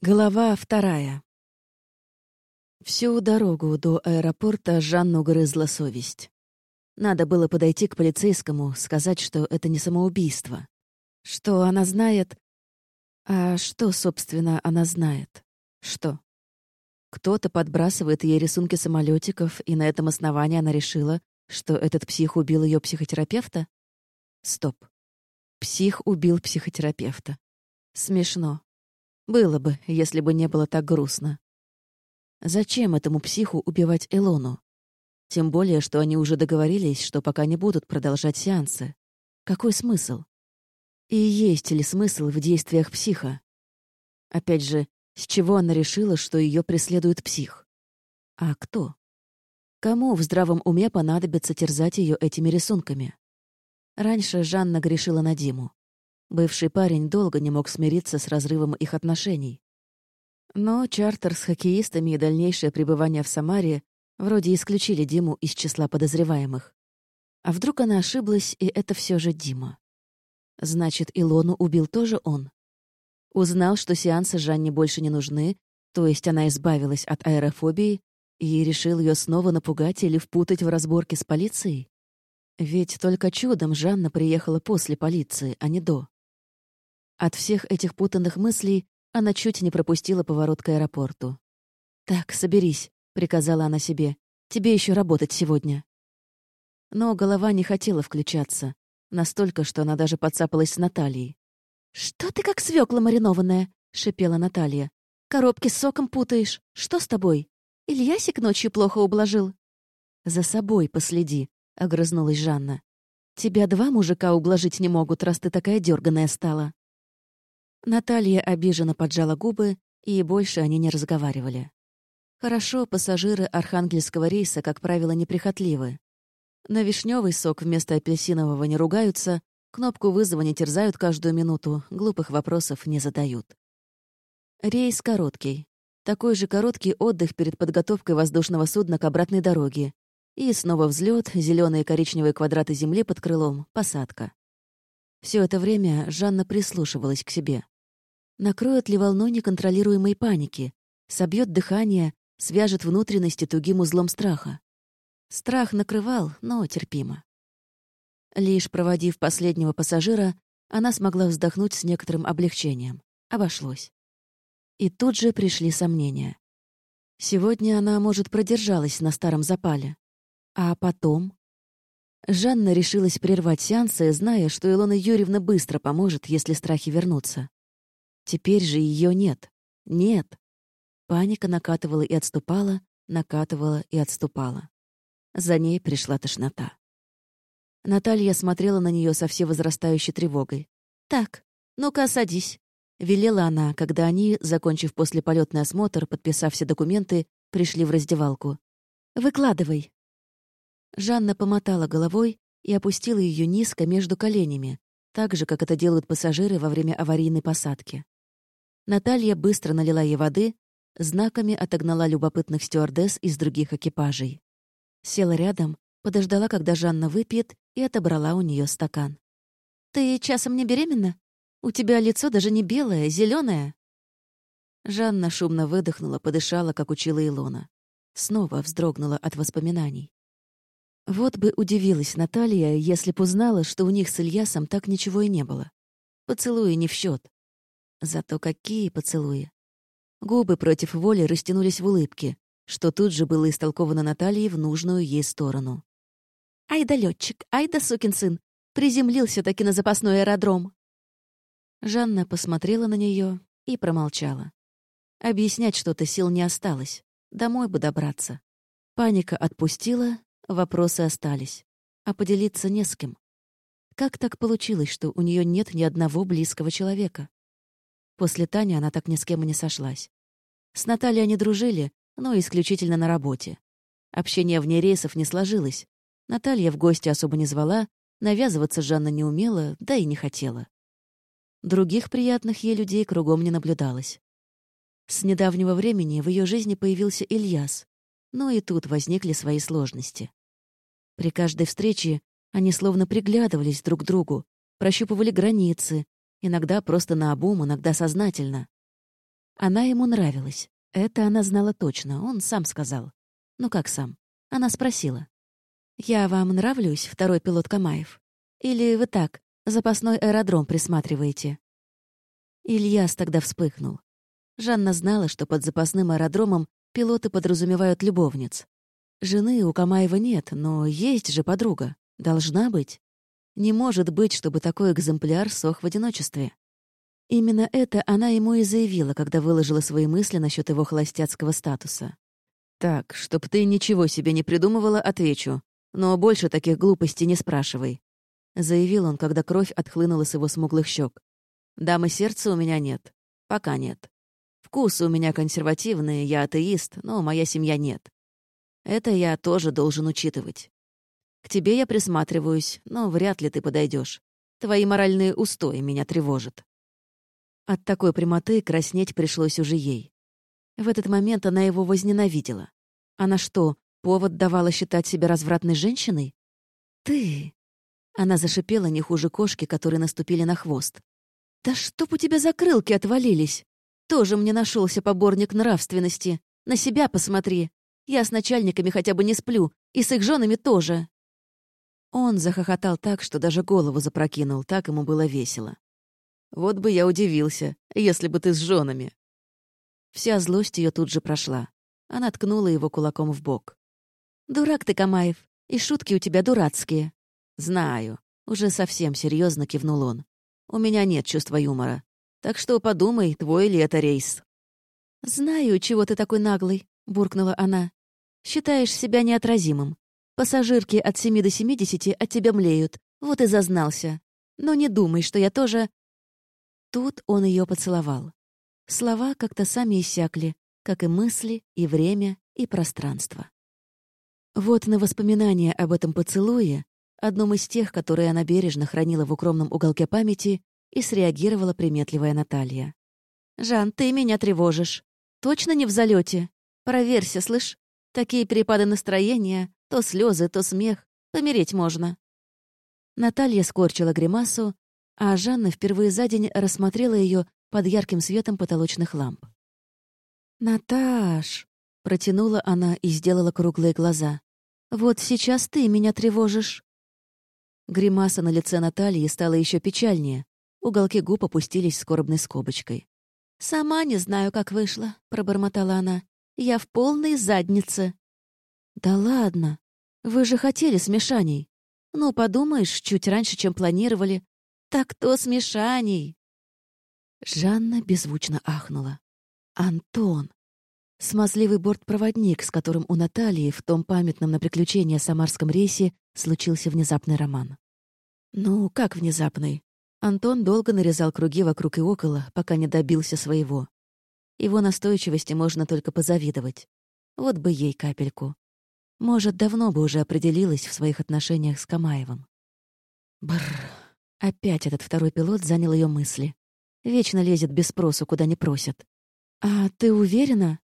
Глава вторая. Всю дорогу до аэропорта Жанну грызла совесть. Надо было подойти к полицейскому, сказать, что это не самоубийство. Что она знает... А что, собственно, она знает? Что? Кто-то подбрасывает ей рисунки самолетиков, и на этом основании она решила, что этот псих убил ее психотерапевта? Стоп. Псих убил психотерапевта. Смешно. Было бы, если бы не было так грустно. Зачем этому психу убивать Элону? Тем более, что они уже договорились, что пока не будут продолжать сеансы. Какой смысл? И есть ли смысл в действиях психа? Опять же, с чего она решила, что ее преследует псих? А кто? Кому в здравом уме понадобится терзать ее этими рисунками? Раньше Жанна грешила на Диму. Бывший парень долго не мог смириться с разрывом их отношений. Но чартер с хоккеистами и дальнейшее пребывание в Самаре вроде исключили Диму из числа подозреваемых. А вдруг она ошиблась, и это все же Дима? Значит, Илону убил тоже он? Узнал, что сеансы Жанне больше не нужны, то есть она избавилась от аэрофобии, и решил ее снова напугать или впутать в разборки с полицией? Ведь только чудом Жанна приехала после полиции, а не до. От всех этих путанных мыслей она чуть не пропустила поворот к аэропорту. «Так, соберись», — приказала она себе. «Тебе еще работать сегодня». Но голова не хотела включаться. Настолько, что она даже подцапалась с Натальей. «Что ты как свекла маринованная?» — шипела Наталья. «Коробки с соком путаешь. Что с тобой? Ильясик ночью плохо ублажил?» «За собой последи», — огрызнулась Жанна. «Тебя два мужика ублажить не могут, раз ты такая дерганая стала». Наталья обиженно поджала губы, и больше они не разговаривали. Хорошо, пассажиры архангельского рейса, как правило, неприхотливы. На вишневый сок вместо апельсинового не ругаются, кнопку вызова не терзают каждую минуту, глупых вопросов не задают. Рейс короткий. Такой же короткий отдых перед подготовкой воздушного судна к обратной дороге. И снова взлет, зеленые и коричневые квадраты земли под крылом, посадка. Все это время Жанна прислушивалась к себе. Накроет ли волну неконтролируемой паники? Собьет дыхание, свяжет внутренности тугим узлом страха. Страх накрывал, но терпимо. Лишь проводив последнего пассажира, она смогла вздохнуть с некоторым облегчением. Обошлось. И тут же пришли сомнения. Сегодня она, может, продержалась на старом запале. А потом... Жанна решилась прервать сеансы, зная, что Илона Юрьевна быстро поможет, если страхи вернутся. Теперь же ее нет. Нет. Паника накатывала и отступала, накатывала и отступала. За ней пришла тошнота. Наталья смотрела на нее со всевозрастающей тревогой. «Так, ну-ка, садись», — велела она, когда они, закончив послеполетный осмотр, подписав все документы, пришли в раздевалку. «Выкладывай». Жанна помотала головой и опустила ее низко между коленями, так же, как это делают пассажиры во время аварийной посадки. Наталья быстро налила ей воды, знаками отогнала любопытных стюардесс из других экипажей. Села рядом, подождала, когда Жанна выпьет, и отобрала у нее стакан. «Ты часом не беременна? У тебя лицо даже не белое, зеленое. Жанна шумно выдохнула, подышала, как учила Илона. Снова вздрогнула от воспоминаний. Вот бы удивилась Наталья, если б узнала, что у них с Ильясом так ничего и не было. Поцелуи не в счет. Зато какие поцелуи! Губы против воли растянулись в улыбке, что тут же было истолковано Натальей в нужную ей сторону. «Ай да летчик, ай да сукин сын! Приземлился таки на запасной аэродром!» Жанна посмотрела на нее и промолчала. Объяснять что-то сил не осталось. Домой бы добраться. Паника отпустила, вопросы остались. А поделиться не с кем. Как так получилось, что у нее нет ни одного близкого человека? После Тани она так ни с кем и не сошлась. С Натальей они дружили, но исключительно на работе. Общение вне рейсов не сложилось. Наталья в гости особо не звала, навязываться Жанна не умела, да и не хотела. Других приятных ей людей кругом не наблюдалось. С недавнего времени в ее жизни появился Ильяс, но и тут возникли свои сложности. При каждой встрече они словно приглядывались друг к другу, прощупывали границы, Иногда просто наобум, иногда сознательно. Она ему нравилась. Это она знала точно, он сам сказал. Ну как сам? Она спросила. «Я вам нравлюсь, второй пилот Камаев? Или вы так, запасной аэродром присматриваете?» Ильяс тогда вспыхнул. Жанна знала, что под запасным аэродромом пилоты подразумевают любовниц. Жены у Камаева нет, но есть же подруга. Должна быть. Не может быть, чтобы такой экземпляр сох в одиночестве. Именно это она ему и заявила, когда выложила свои мысли насчет его холостяцкого статуса. «Так, чтоб ты ничего себе не придумывала, отвечу. Но больше таких глупостей не спрашивай», — заявил он, когда кровь отхлынула с его смуглых щек. «Дамы сердца у меня нет. Пока нет. Вкусы у меня консервативные, я атеист, но моя семья нет. Это я тоже должен учитывать. К тебе я присматриваюсь, но вряд ли ты подойдешь. Твои моральные устои меня тревожат». От такой прямоты краснеть пришлось уже ей. В этот момент она его возненавидела. Она что, повод давала считать себя развратной женщиной? «Ты...» Она зашипела не хуже кошки, которые наступили на хвост. «Да чтоб у тебя закрылки отвалились! Тоже мне нашелся поборник нравственности. На себя посмотри. Я с начальниками хотя бы не сплю, и с их женами тоже». Он захохотал так, что даже голову запрокинул, так ему было весело. Вот бы я удивился, если бы ты с женами. Вся злость ее тут же прошла. Она ткнула его кулаком в бок. «Дурак ты, Камаев, и шутки у тебя дурацкие». «Знаю», — уже совсем серьезно кивнул он. «У меня нет чувства юмора. Так что подумай, твой ли это рейс». «Знаю, чего ты такой наглый», — буркнула она. «Считаешь себя неотразимым. Пассажирки от семи до семидесяти от тебя млеют. Вот и зазнался. Но не думай, что я тоже Тут он ее поцеловал. Слова как-то сами иссякли, как и мысли, и время, и пространство. Вот на воспоминание об этом поцелуе, одном из тех, которые она бережно хранила в укромном уголке памяти, и среагировала приметливая Наталья. «Жан, ты меня тревожишь. Точно не в залете? Проверься, слышь. Такие перепады настроения, то слезы, то смех. Помереть можно». Наталья скорчила гримасу, а Жанна впервые за день рассмотрела ее под ярким светом потолочных ламп. «Наташ!» — протянула она и сделала круглые глаза. «Вот сейчас ты меня тревожишь!» Гримаса на лице Натальи стала еще печальнее. Уголки губ опустились скорбной скобочкой. «Сама не знаю, как вышло», — пробормотала она. «Я в полной заднице». «Да ладно! Вы же хотели смешаний. Ну, подумаешь, чуть раньше, чем планировали, так то смешаний!» Жанна беззвучно ахнула. «Антон!» Смазливый бортпроводник, с которым у Натальи в том памятном на приключения самарском рейсе случился внезапный роман. Ну, как внезапный? Антон долго нарезал круги вокруг и около, пока не добился своего. Его настойчивости можно только позавидовать. Вот бы ей капельку. Может, давно бы уже определилась в своих отношениях с Камаевым. Бррр. Опять этот второй пилот занял ее мысли. Вечно лезет без спросу, куда не просят. «А ты уверена?»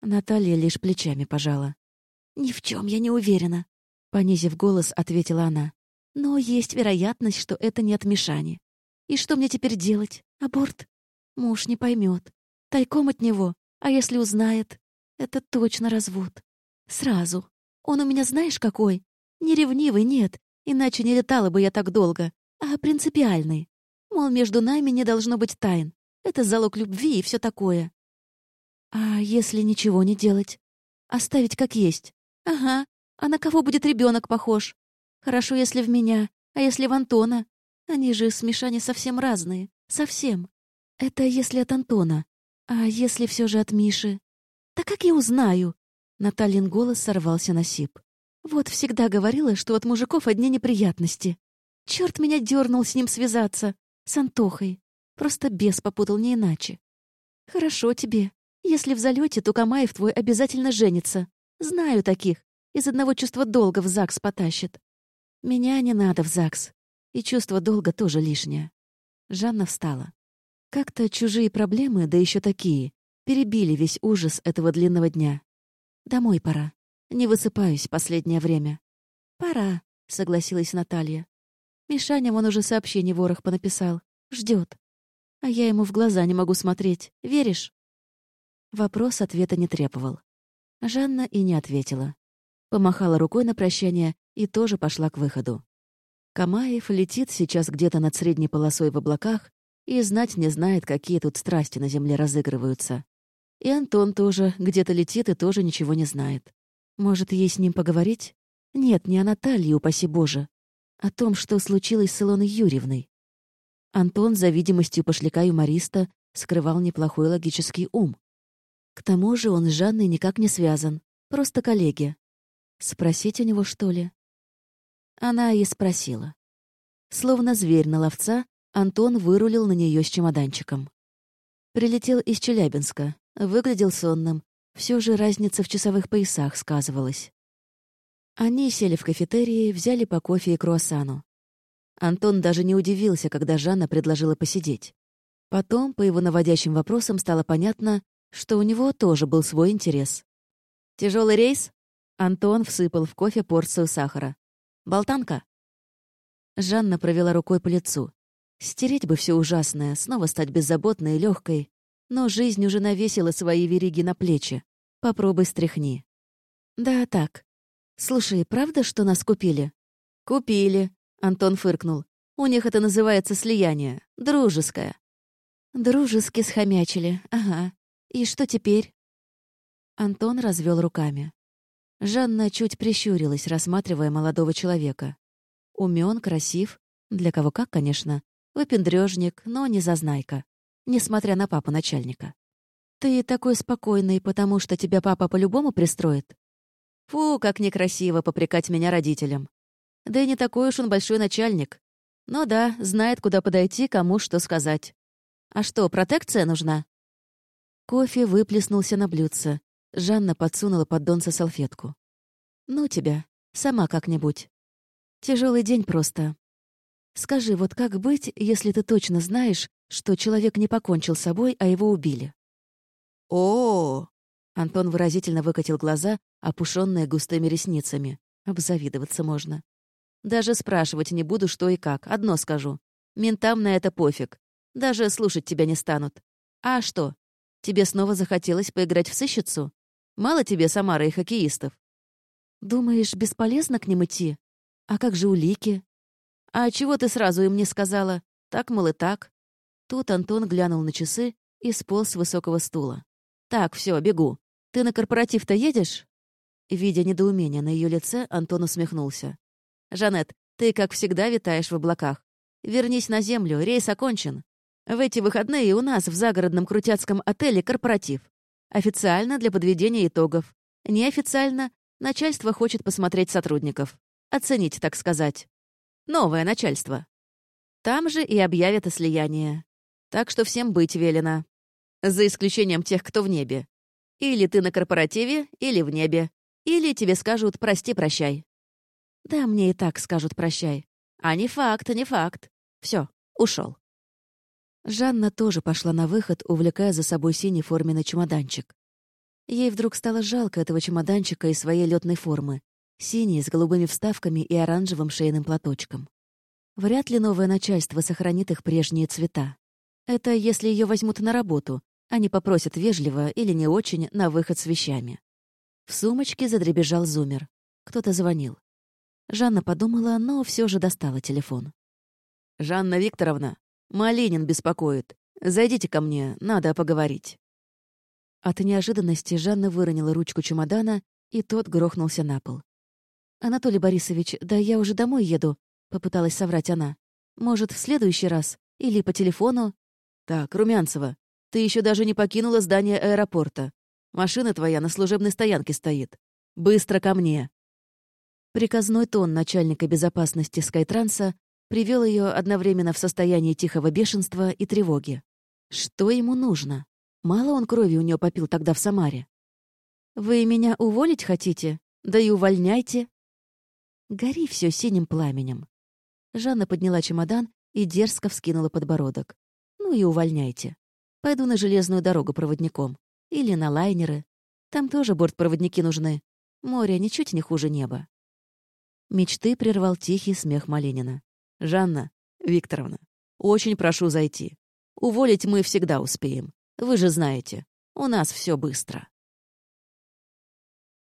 Наталья лишь плечами пожала. «Ни в чем я не уверена», — понизив голос, ответила она. «Но есть вероятность, что это не от Мишани. И что мне теперь делать? Аборт? Муж не поймет. Тайком от него. А если узнает? Это точно развод. Сразу. Он у меня знаешь какой? Не ревнивый, нет. Иначе не летала бы я так долго а принципиальный. Мол, между нами не должно быть тайн. Это залог любви и все такое. А если ничего не делать? Оставить как есть? Ага. А на кого будет ребенок похож? Хорошо, если в меня. А если в Антона? Они же с Мишаней совсем разные. Совсем. Это если от Антона. А если все же от Миши? Да как я узнаю? Натальин голос сорвался на сип. Вот всегда говорила, что от мужиков одни неприятности. Черт меня дернул с ним связаться. С Антохой. Просто бес попутал не иначе. Хорошо тебе. Если в залете, то Камаев твой обязательно женится. Знаю таких. Из одного чувства долга в ЗАГС потащит. Меня не надо в ЗАГС. И чувство долга тоже лишнее. Жанна встала. Как-то чужие проблемы, да еще такие, перебили весь ужас этого длинного дня. Домой пора. Не высыпаюсь последнее время. Пора, согласилась Наталья. Мишаня вон уже сообщение ворох понаписал. Ждет. А я ему в глаза не могу смотреть. Веришь?» Вопрос ответа не требовал. Жанна и не ответила. Помахала рукой на прощание и тоже пошла к выходу. Камаев летит сейчас где-то над средней полосой в облаках и знать не знает, какие тут страсти на земле разыгрываются. И Антон тоже где-то летит и тоже ничего не знает. Может, ей с ним поговорить? Нет, не о Наталье, упаси Боже. О том, что случилось с Илоной Юрьевной. Антон, за видимостью пошляка юмориста, скрывал неплохой логический ум. К тому же он с Жанной никак не связан, просто коллеги. Спросить у него, что ли? Она и спросила. Словно зверь на ловца, Антон вырулил на нее с чемоданчиком. Прилетел из Челябинска, выглядел сонным. Все же разница в часовых поясах сказывалась. Они сели в кафетерии, взяли по кофе и круассану. Антон даже не удивился, когда Жанна предложила посидеть. Потом, по его наводящим вопросам, стало понятно, что у него тоже был свой интерес. Тяжелый рейс?» Антон всыпал в кофе порцию сахара. Болтанка?» Жанна провела рукой по лицу. Стереть бы все ужасное, снова стать беззаботной и легкой. Но жизнь уже навесила свои вериги на плечи. Попробуй стряхни. «Да, так. Слушай, правда, что нас купили?» «Купили», — Антон фыркнул. «У них это называется слияние. Дружеское». «Дружески схомячили, ага. И что теперь?» Антон развел руками. Жанна чуть прищурилась, рассматривая молодого человека. Умен, красив, для кого как, конечно, выпендрежник, но не зазнайка, несмотря на папу начальника. «Ты такой спокойный, потому что тебя папа по-любому пристроит?» «Фу, как некрасиво попрекать меня родителям. Да и не такой уж он большой начальник. Но да, знает, куда подойти, кому что сказать. А что, протекция нужна?» Кофе выплеснулся на блюдце, Жанна подсунула под донца салфетку. «Ну тебя, сама как-нибудь. Тяжелый день просто. Скажи, вот как быть, если ты точно знаешь, что человек не покончил с собой, а его убили?» О, -о, -о Антон выразительно выкатил глаза, опушенные густыми ресницами. Обзавидоваться можно. «Даже спрашивать не буду, что и как. Одно скажу. Ментам на это пофиг. Даже слушать тебя не станут. А что? Тебе снова захотелось поиграть в сыщицу? Мало тебе Самара и хоккеистов. Думаешь, бесполезно к ним идти? А как же улики? А чего ты сразу им не сказала? Так, мол, и так. Тут Антон глянул на часы и сполз с высокого стула. «Так, все, бегу. Ты на корпоратив-то едешь?» Видя недоумение на ее лице, Антон усмехнулся. «Жанет, ты, как всегда, витаешь в облаках. Вернись на землю, рейс окончен. В эти выходные у нас в загородном крутяцком отеле корпоратив. Официально для подведения итогов. Неофициально начальство хочет посмотреть сотрудников. Оценить, так сказать. Новое начальство. Там же и объявят о слиянии. Так что всем быть велено. За исключением тех, кто в небе. Или ты на корпоративе, или в небе. Или тебе скажут «прости-прощай». Да, мне и так скажут «прощай». А не факт, не факт. Все, ушел. Жанна тоже пошла на выход, увлекая за собой синий форменный чемоданчик. Ей вдруг стало жалко этого чемоданчика и своей летной формы, синий, с голубыми вставками и оранжевым шейным платочком. Вряд ли новое начальство сохранит их прежние цвета. Это если ее возьмут на работу, а не попросят вежливо или не очень на выход с вещами. В сумочке задребежал зумер. Кто-то звонил. Жанна подумала, но все же достала телефон. «Жанна Викторовна, Малинин беспокоит. Зайдите ко мне, надо поговорить». От неожиданности Жанна выронила ручку чемодана, и тот грохнулся на пол. «Анатолий Борисович, да я уже домой еду», — попыталась соврать она. «Может, в следующий раз? Или по телефону?» «Так, Румянцева, ты еще даже не покинула здание аэропорта. Машина твоя на служебной стоянке стоит. Быстро ко мне!» Приказной тон начальника безопасности Скайтранса привел ее одновременно в состояние тихого бешенства и тревоги. Что ему нужно? Мало он крови у нее попил тогда в Самаре. «Вы меня уволить хотите? Да и увольняйте!» Гори все синим пламенем. Жанна подняла чемодан и дерзко вскинула подбородок. «Ну и увольняйте. Пойду на железную дорогу проводником. Или на лайнеры. Там тоже бортпроводники нужны. Море ничуть не хуже неба». Мечты прервал тихий смех Малинина. «Жанна Викторовна, очень прошу зайти. Уволить мы всегда успеем. Вы же знаете, у нас все быстро.